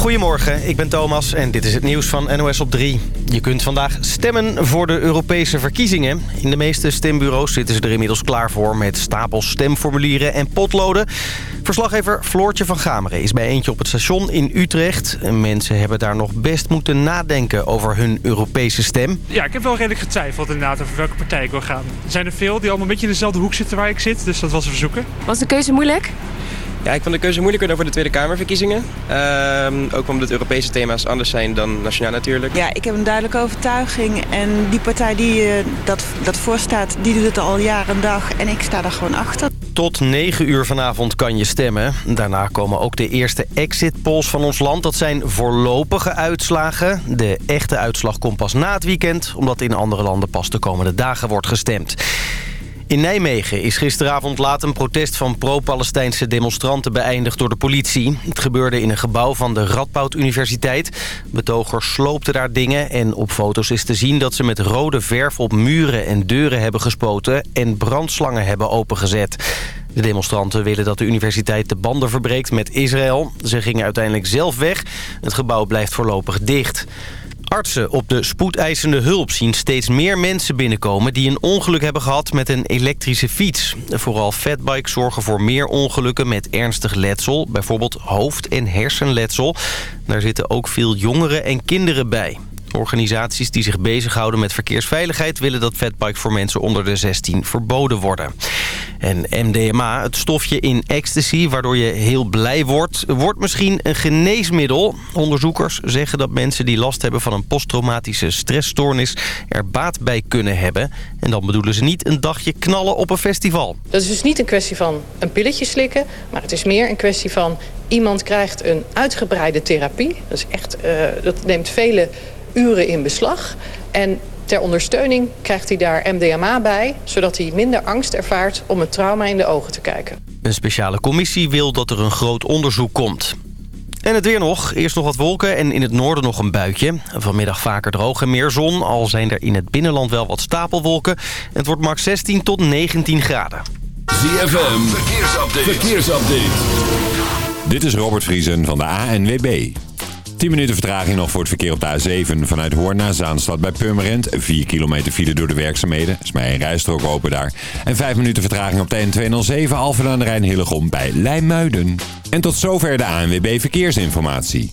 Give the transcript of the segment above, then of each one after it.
Goedemorgen, ik ben Thomas en dit is het nieuws van NOS op 3. Je kunt vandaag stemmen voor de Europese verkiezingen. In de meeste stembureaus zitten ze er inmiddels klaar voor... met stapels stemformulieren en potloden. Verslaggever Floortje van Gameren is bij eentje op het station in Utrecht. Mensen hebben daar nog best moeten nadenken over hun Europese stem. Ja, ik heb wel redelijk getwijfeld inderdaad over welke partij ik wil gaan. Er zijn er veel die allemaal een beetje in dezelfde hoek zitten waar ik zit, dus dat was een verzoeken. Was de keuze moeilijk? Ja, ik vond de keuze moeilijker dan voor de Tweede Kamerverkiezingen. Ehm, ook omdat de Europese thema's anders zijn dan nationaal natuurlijk. Ja, ik heb een duidelijke overtuiging. En die partij die uh, dat, dat voorstaat, die doet het al jaren en dag. En ik sta daar gewoon achter. Tot 9 uur vanavond kan je stemmen. Daarna komen ook de eerste exit polls van ons land. Dat zijn voorlopige uitslagen. De echte uitslag komt pas na het weekend... omdat in andere landen pas de komende dagen wordt gestemd. In Nijmegen is gisteravond laat een protest van pro-Palestijnse demonstranten beëindigd door de politie. Het gebeurde in een gebouw van de Radboud Universiteit. Betogers sloopten daar dingen en op foto's is te zien dat ze met rode verf op muren en deuren hebben gespoten en brandslangen hebben opengezet. De demonstranten willen dat de universiteit de banden verbreekt met Israël. Ze gingen uiteindelijk zelf weg. Het gebouw blijft voorlopig dicht. Artsen op de spoedeisende hulp zien steeds meer mensen binnenkomen... die een ongeluk hebben gehad met een elektrische fiets. Vooral fatbikes zorgen voor meer ongelukken met ernstig letsel. Bijvoorbeeld hoofd- en hersenletsel. Daar zitten ook veel jongeren en kinderen bij. Organisaties die zich bezighouden met verkeersveiligheid... willen dat fatbikes voor mensen onder de 16 verboden worden. En MDMA, het stofje in ecstasy waardoor je heel blij wordt... wordt misschien een geneesmiddel. Onderzoekers zeggen dat mensen die last hebben van een posttraumatische stressstoornis... er baat bij kunnen hebben. En dan bedoelen ze niet een dagje knallen op een festival. Dat is dus niet een kwestie van een pilletje slikken... maar het is meer een kwestie van iemand krijgt een uitgebreide therapie. Dat, is echt, uh, dat neemt vele uren in beslag. En ter ondersteuning krijgt hij daar MDMA bij... zodat hij minder angst ervaart om het trauma in de ogen te kijken. Een speciale commissie wil dat er een groot onderzoek komt. En het weer nog. Eerst nog wat wolken en in het noorden nog een buitje. Vanmiddag vaker droog en meer zon. Al zijn er in het binnenland wel wat stapelwolken. Het wordt max 16 tot 19 graden. ZFM, verkeersupdate. verkeersupdate. Dit is Robert Vriesen van de ANWB. 10 minuten vertraging nog voor het verkeer op de A7 vanuit Hoorn naar Zaanstad bij Purmerend. 4 kilometer file door de werkzaamheden. is maar één rijstrook open daar. En 5 minuten vertraging op de N207 Alphen aan de Rijn Hillegom bij Leimuiden. En tot zover de ANWB Verkeersinformatie.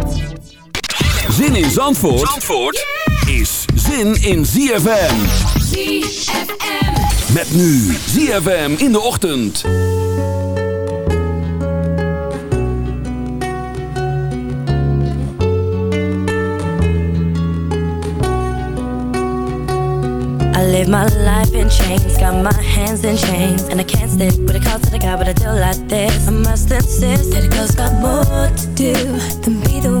Zin in Zandvoort, Zandvoort is zin in ZFM. ZFM. Met nu ZFM in de ochtend. I live my life in chains, got my hands in chains, and I can't stick with a call to the guy, but I do like this. I must insist that a girl's got more to do than be the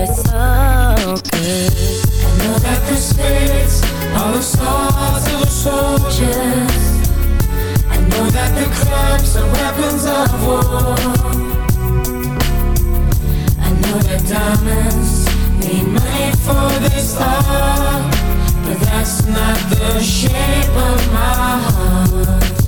It's. I know that the spirits are the stars of the soldiers. I know that the clubs are weapons of war. I know that diamonds for this art. But that's not the shape of my heart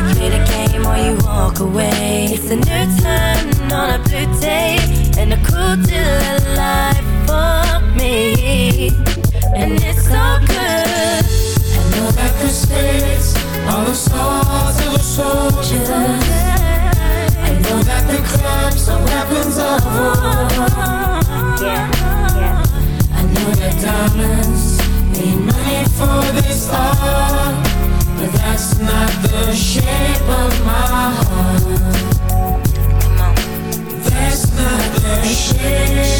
You play the game or you walk away. It's a new turn on a blue day. And a cool deal of life for me. And it's so good. I know that the spirits are the swords of a soldier. I know that the clubs are weapons of war. Yeah diamonds need money for this art, that's not the shape of my heart. That's not the shape,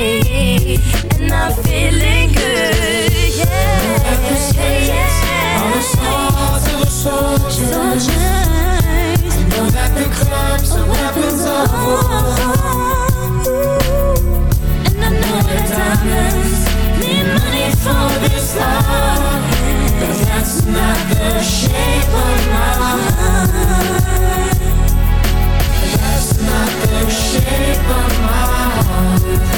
And I'm feeling good soldiers. I know that the clubs are weapons of war. And I know the diamonds need money for this love. But that's not the shape of my heart. That's not the shape of my heart.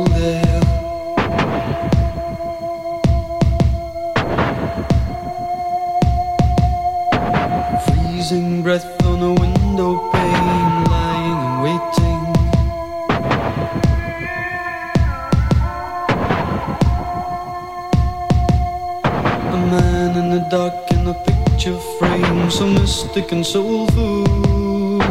the and soulful.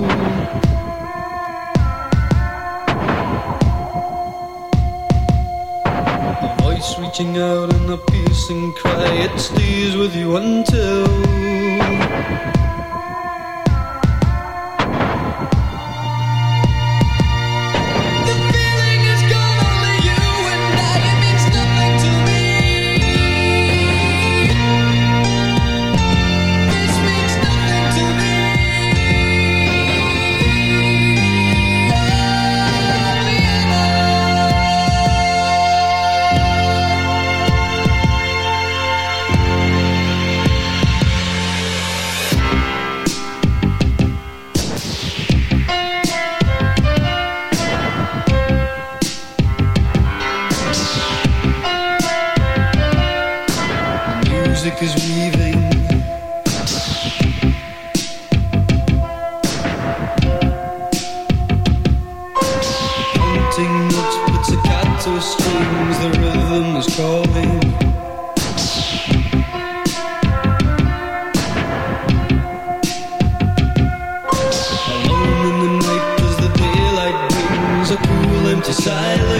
A voice reaching out in a piercing cry, it's stays Just silence.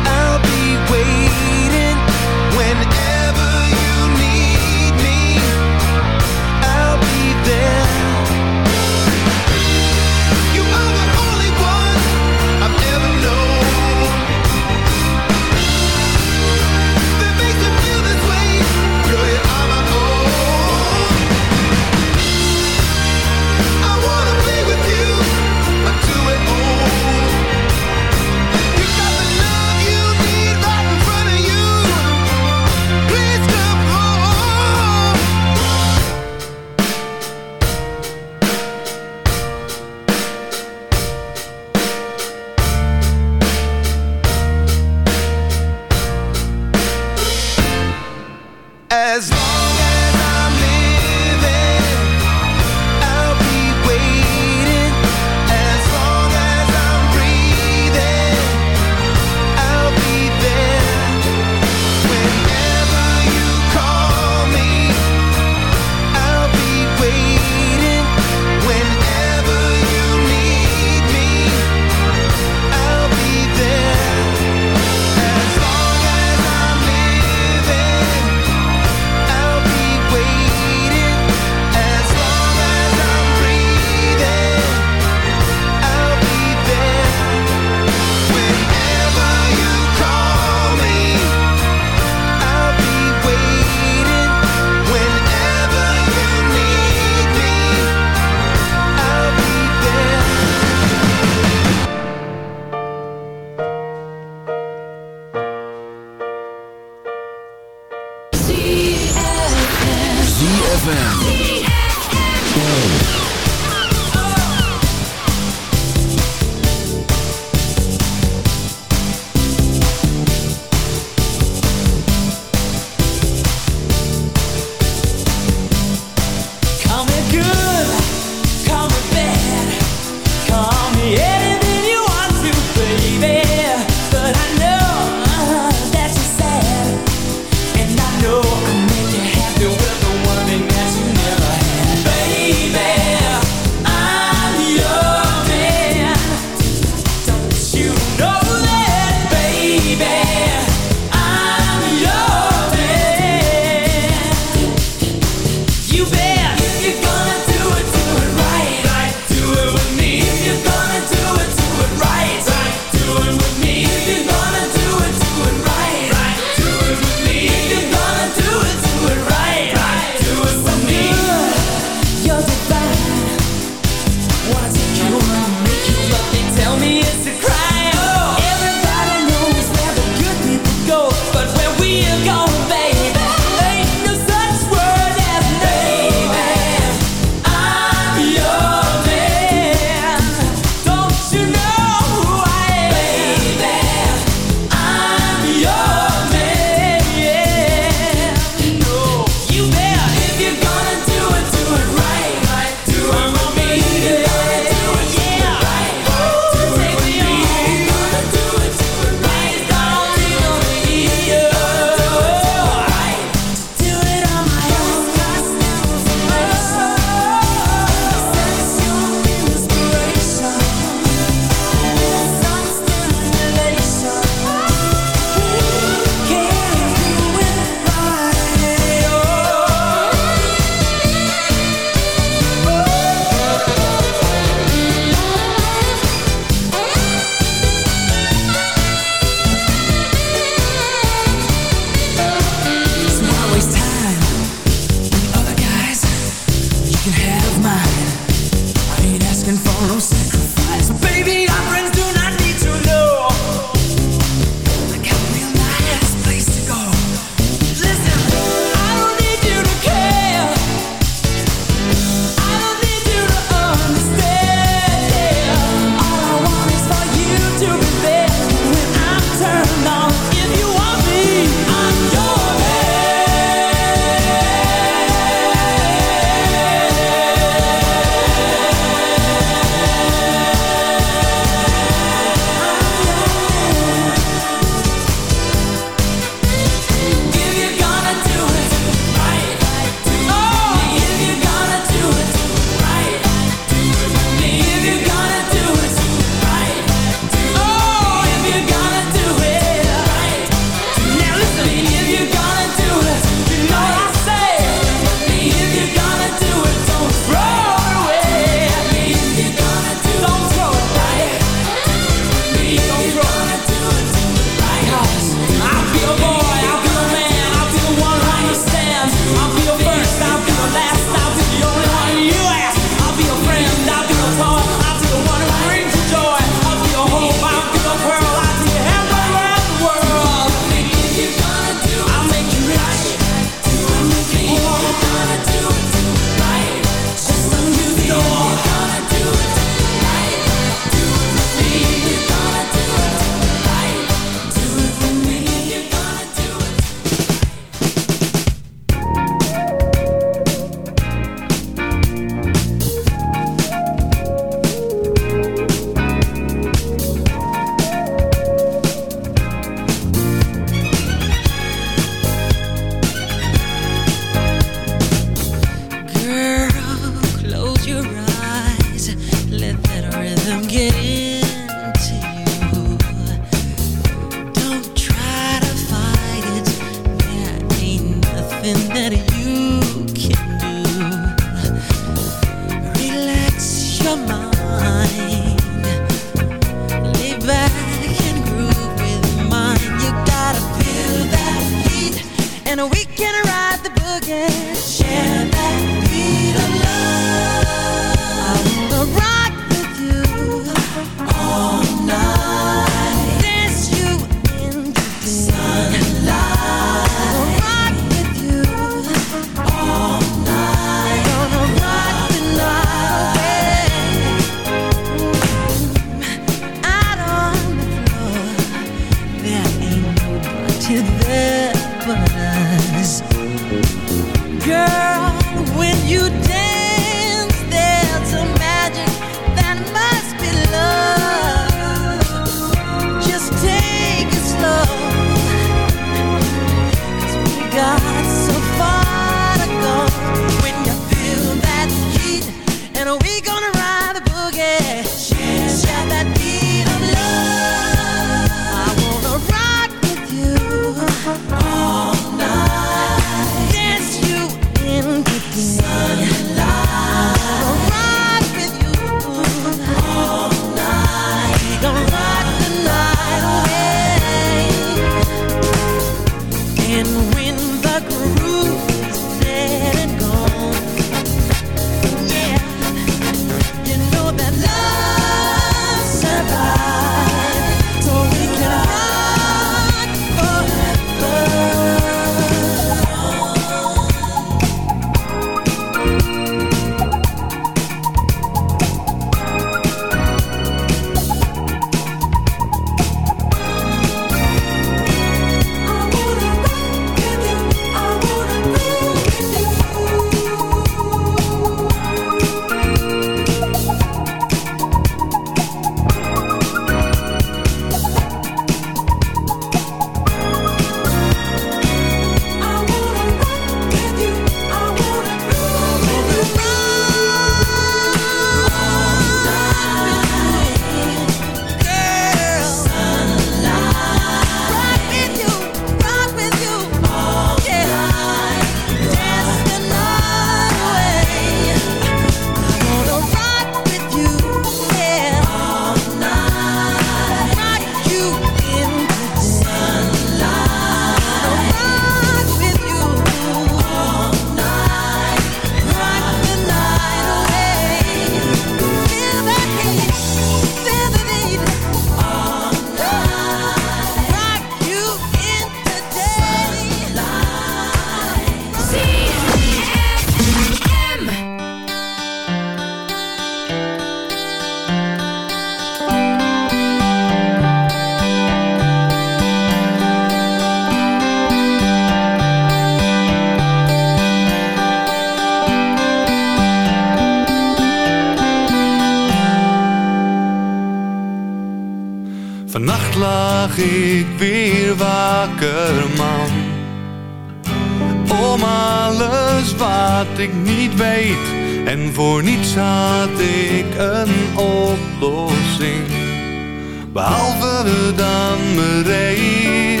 dan bereid.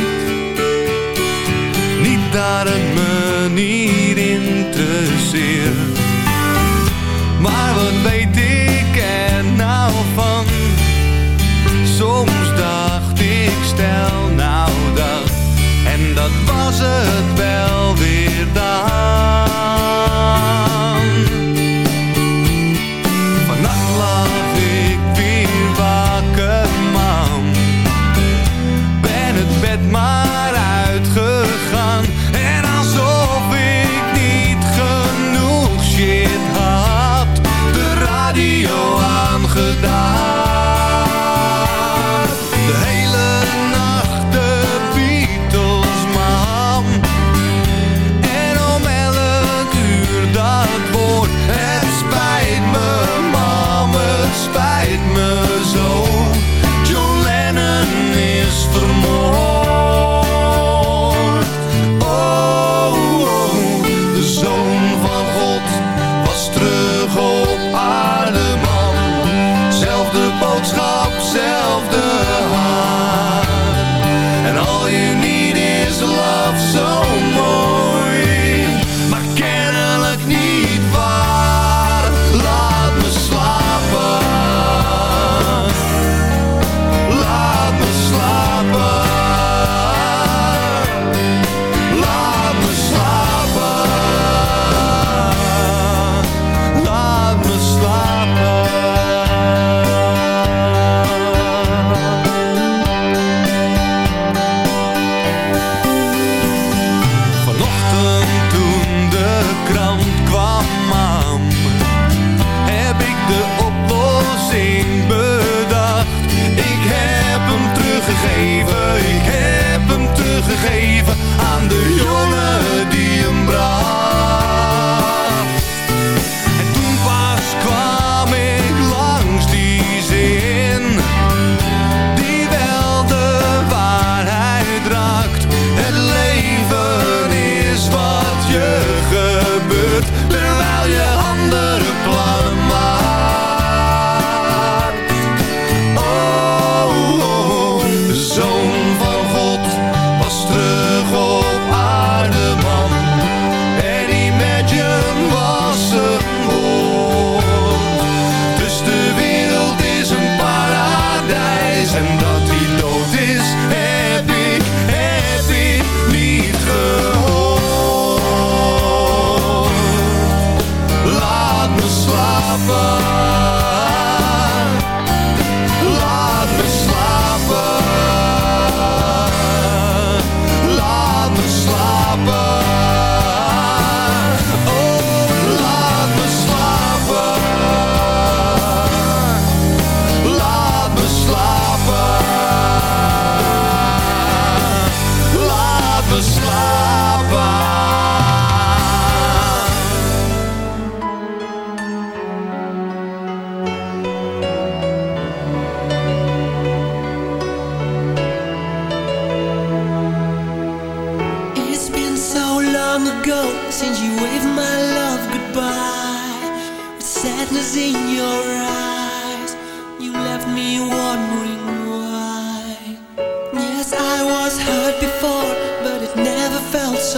Niet daar het me niet interesseert. Maar wat weet ik er nou van? Soms dacht ik stel nou dat. En dat was het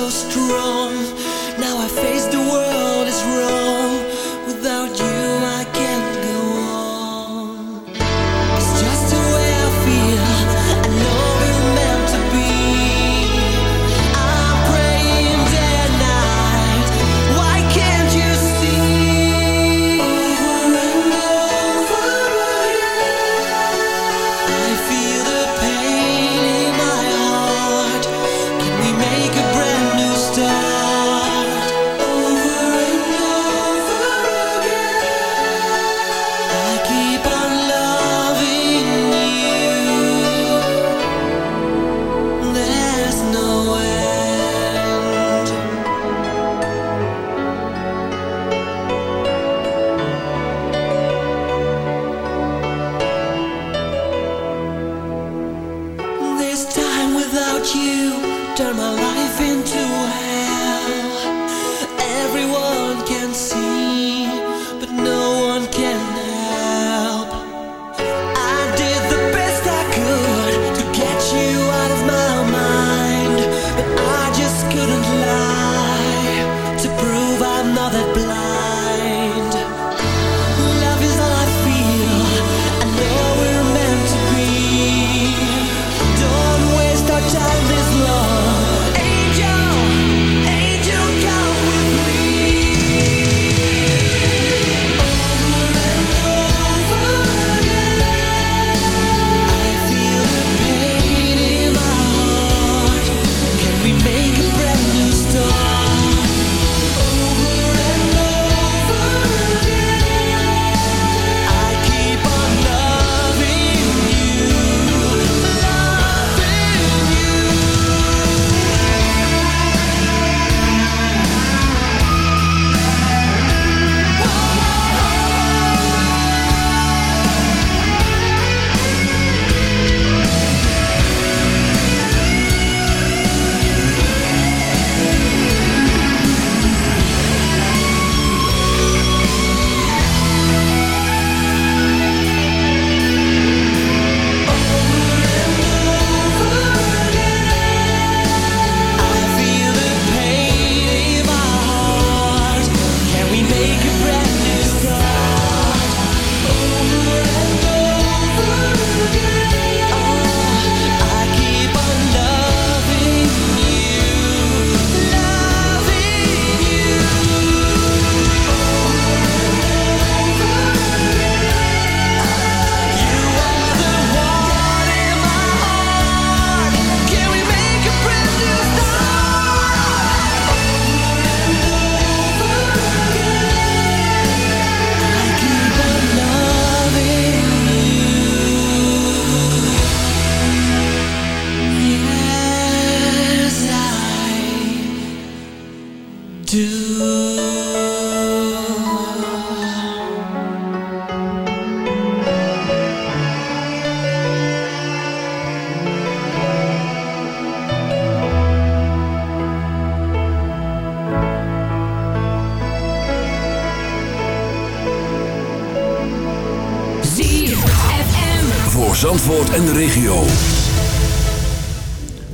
so strong.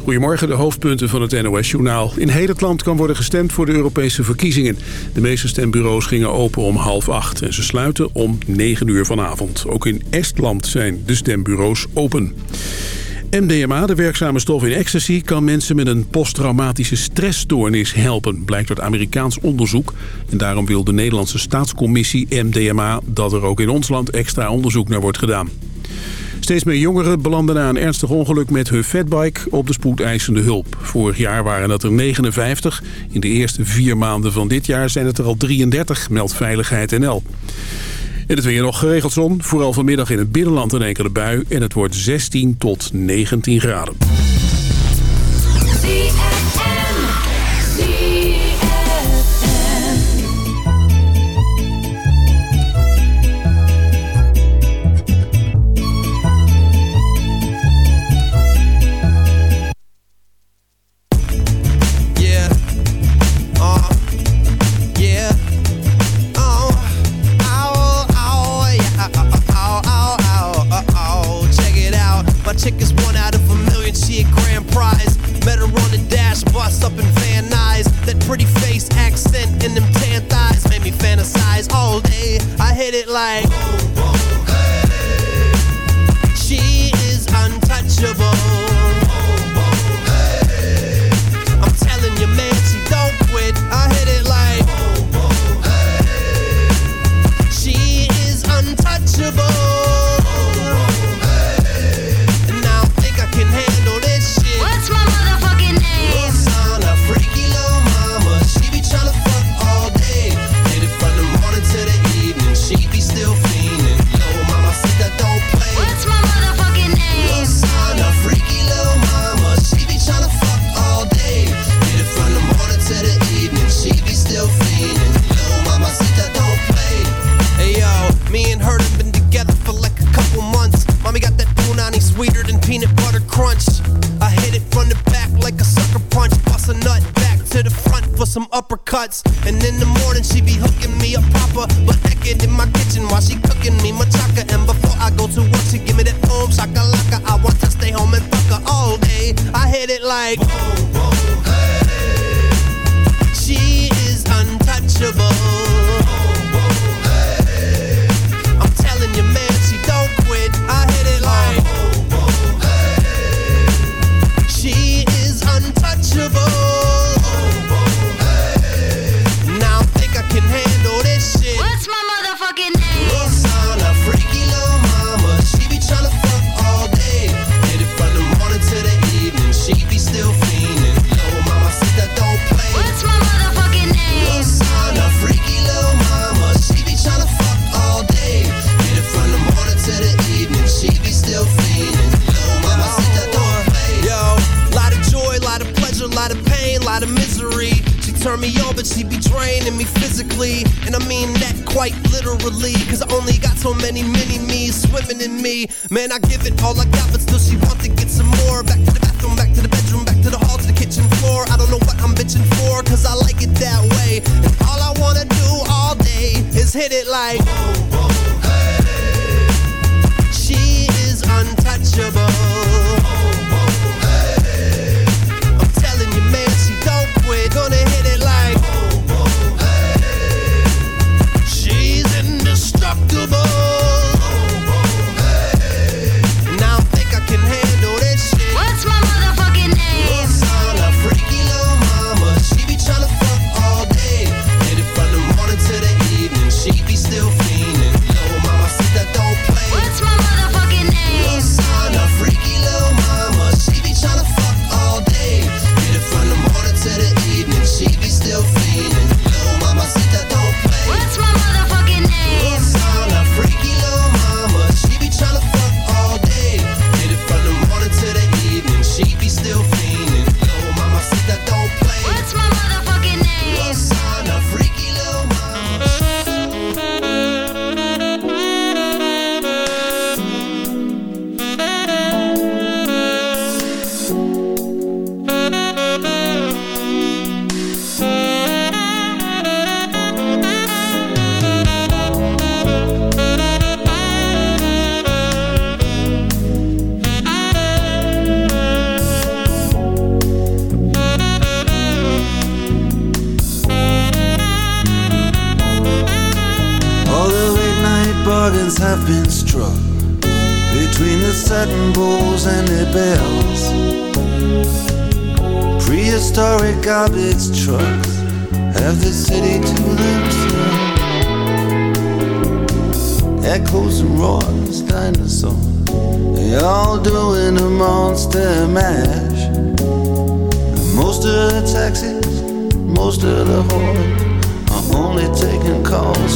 Goedemorgen, de hoofdpunten van het NOS-journaal. In heel het land kan worden gestemd voor de Europese verkiezingen. De meeste stembureaus gingen open om half acht en ze sluiten om negen uur vanavond. Ook in Estland zijn de stembureaus open. MDMA, de werkzame stof in ecstasy, kan mensen met een posttraumatische stressstoornis helpen, blijkt uit Amerikaans onderzoek. En daarom wil de Nederlandse staatscommissie MDMA dat er ook in ons land extra onderzoek naar wordt gedaan. Steeds meer jongeren belanden na een ernstig ongeluk met hun fatbike op de spoedeisende hulp. Vorig jaar waren dat er 59. In de eerste vier maanden van dit jaar zijn het er al 33, meldt Veiligheid NL. En het weer nog geregeld zon, vooral vanmiddag in het binnenland een enkele bui. En het wordt 16 tot 19 graden. like calls.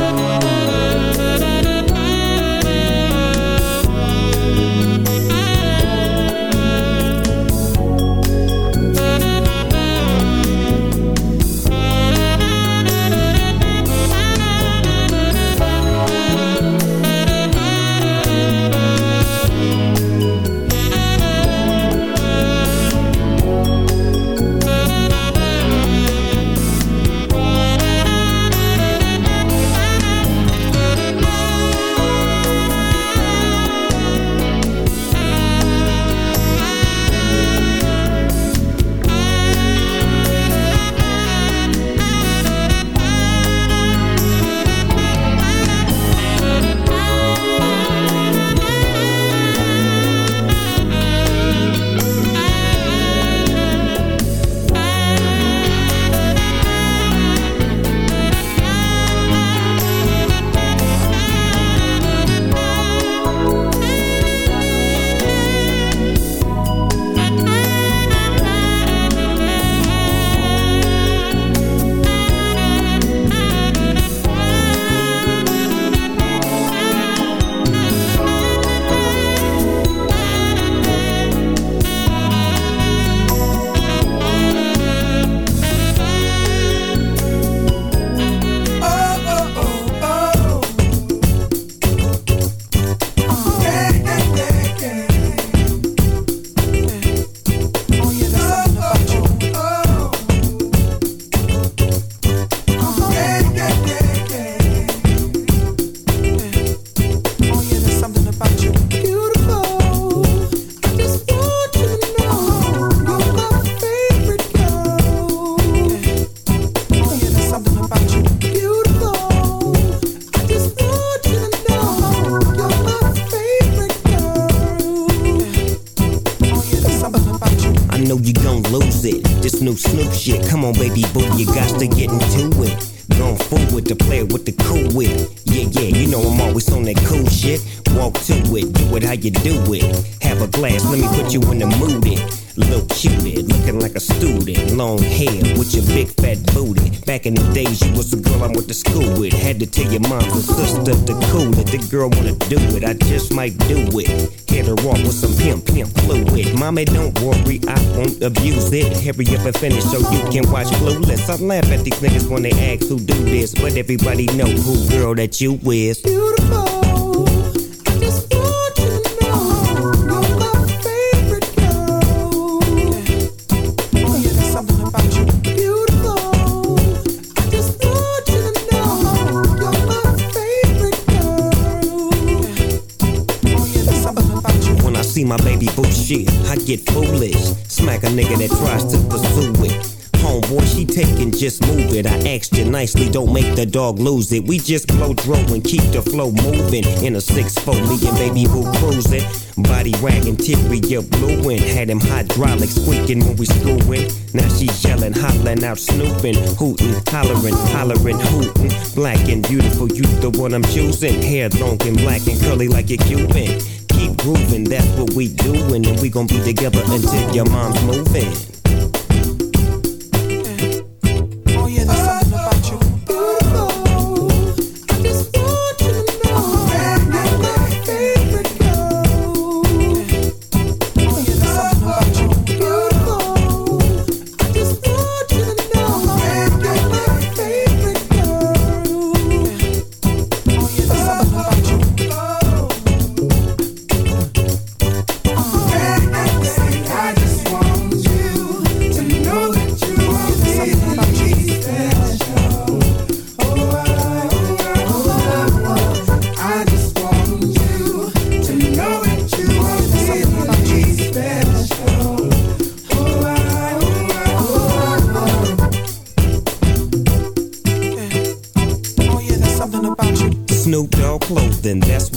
To tell your mom and sister to cool it. The girl wanna do it, I just might do it. Hit her off with some pimp, pimp fluid. Mommy, don't worry, I won't abuse it. Hurry up and finish so you can watch Clueless. I laugh at these niggas when they ask who do this, but everybody know who girl that you is. When I get foolish. Smack a nigga that tries to pursue it. Homeboy, she taking, just move it. I asked you nicely, don't make the dog lose it. We just blow dro and keep the flow moving. In a 6 4 me and baby boo cruising. Body wagging, typically blueing. Had him hydraulic squeaking when we screwing. Now she yelling, hollering out, snooping, hooting, hollering, hollering, hooting. Black and beautiful, you the one I'm choosing. Hair long and black and curly like a Cuban. Keep grooving, that's what we doing. And we gon' be together until your mom's moving.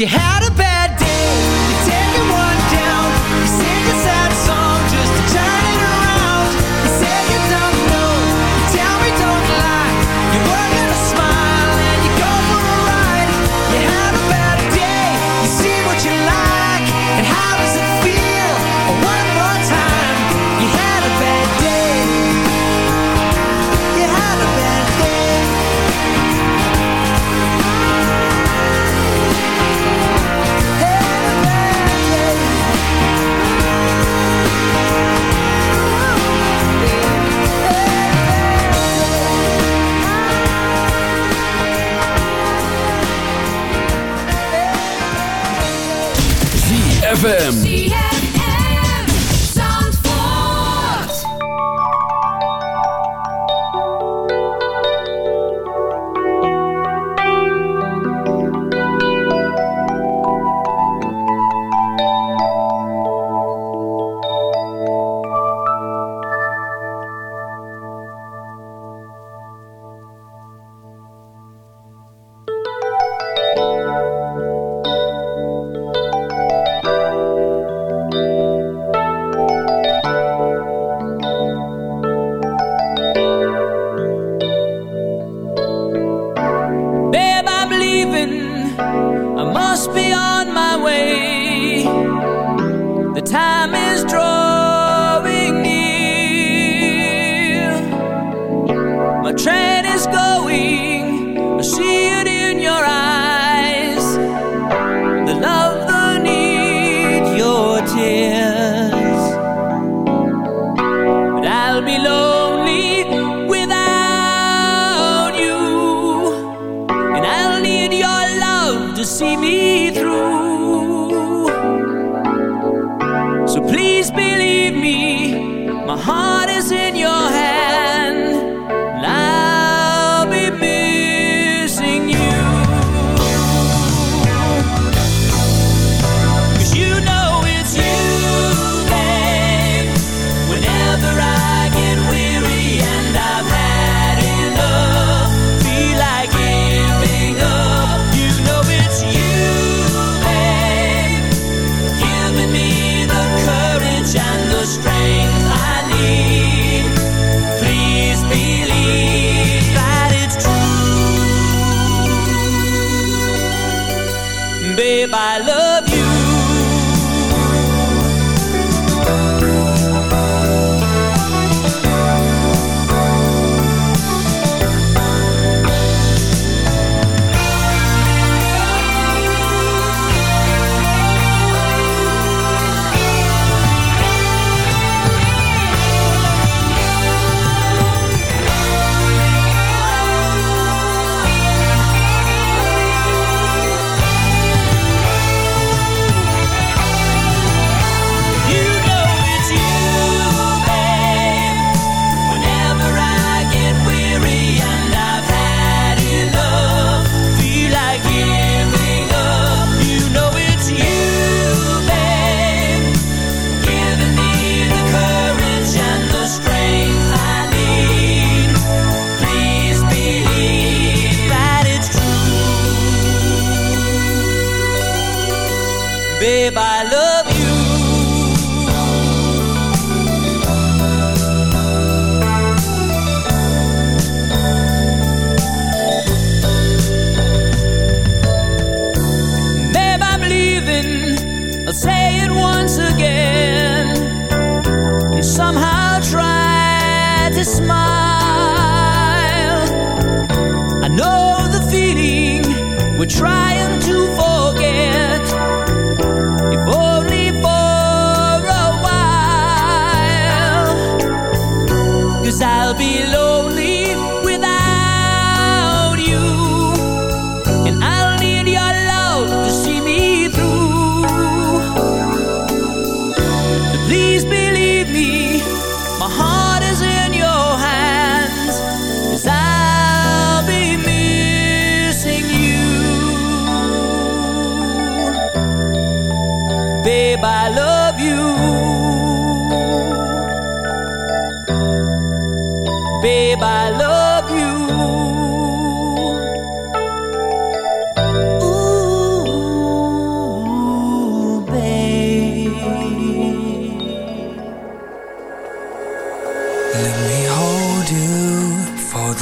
you had a bad ZFM. time